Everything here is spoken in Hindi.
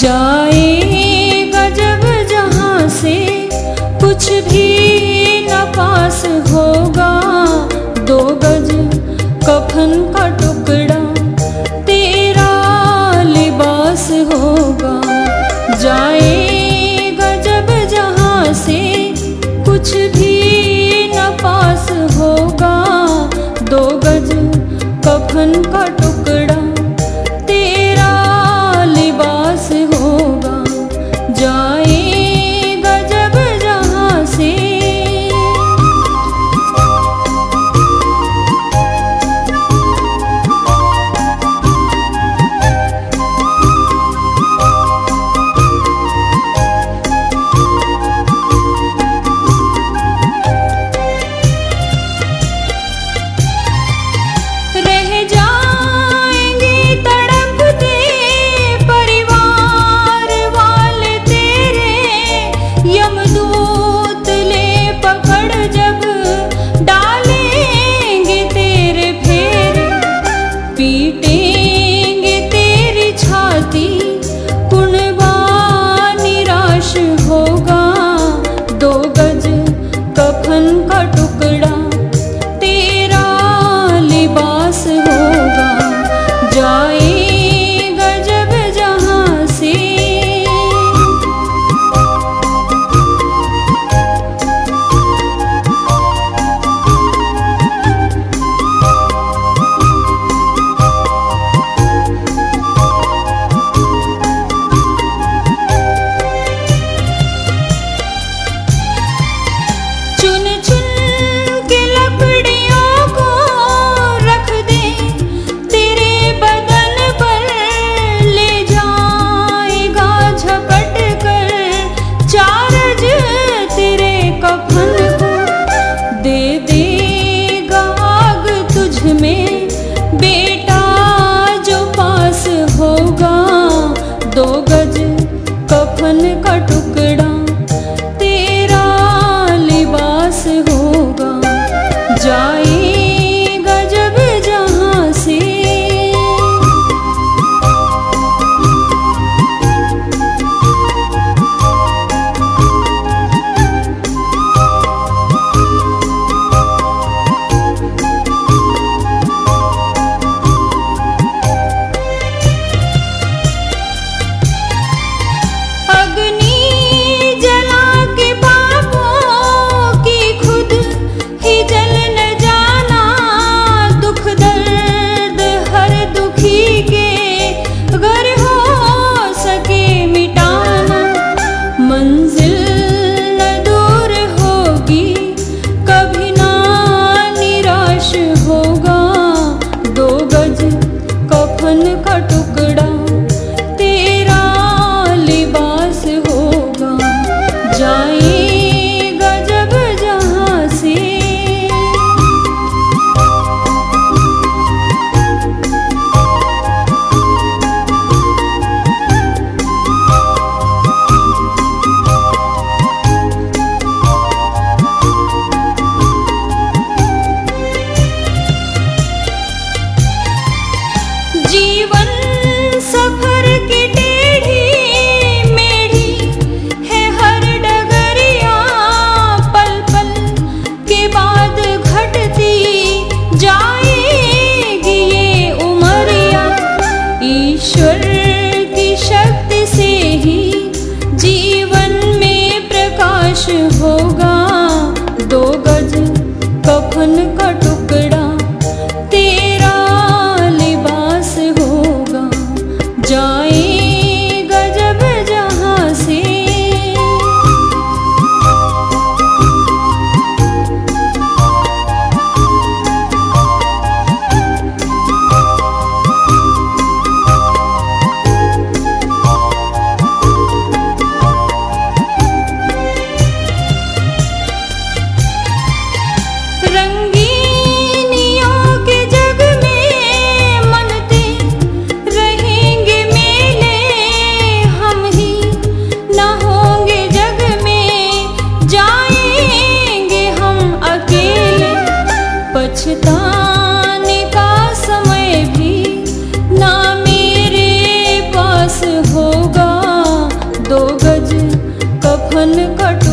जाए गजब जहाँ से कुछ भी न पास होगा। दो गज कफन का टुकड़ा तेरा लिबास होगा। जाए गजब जहाँ से कुछ भी न पास होगा। दो गज कफन का होगा दो गज कफन कट समय भी मेरे पा होगा। दोगज कथन कठि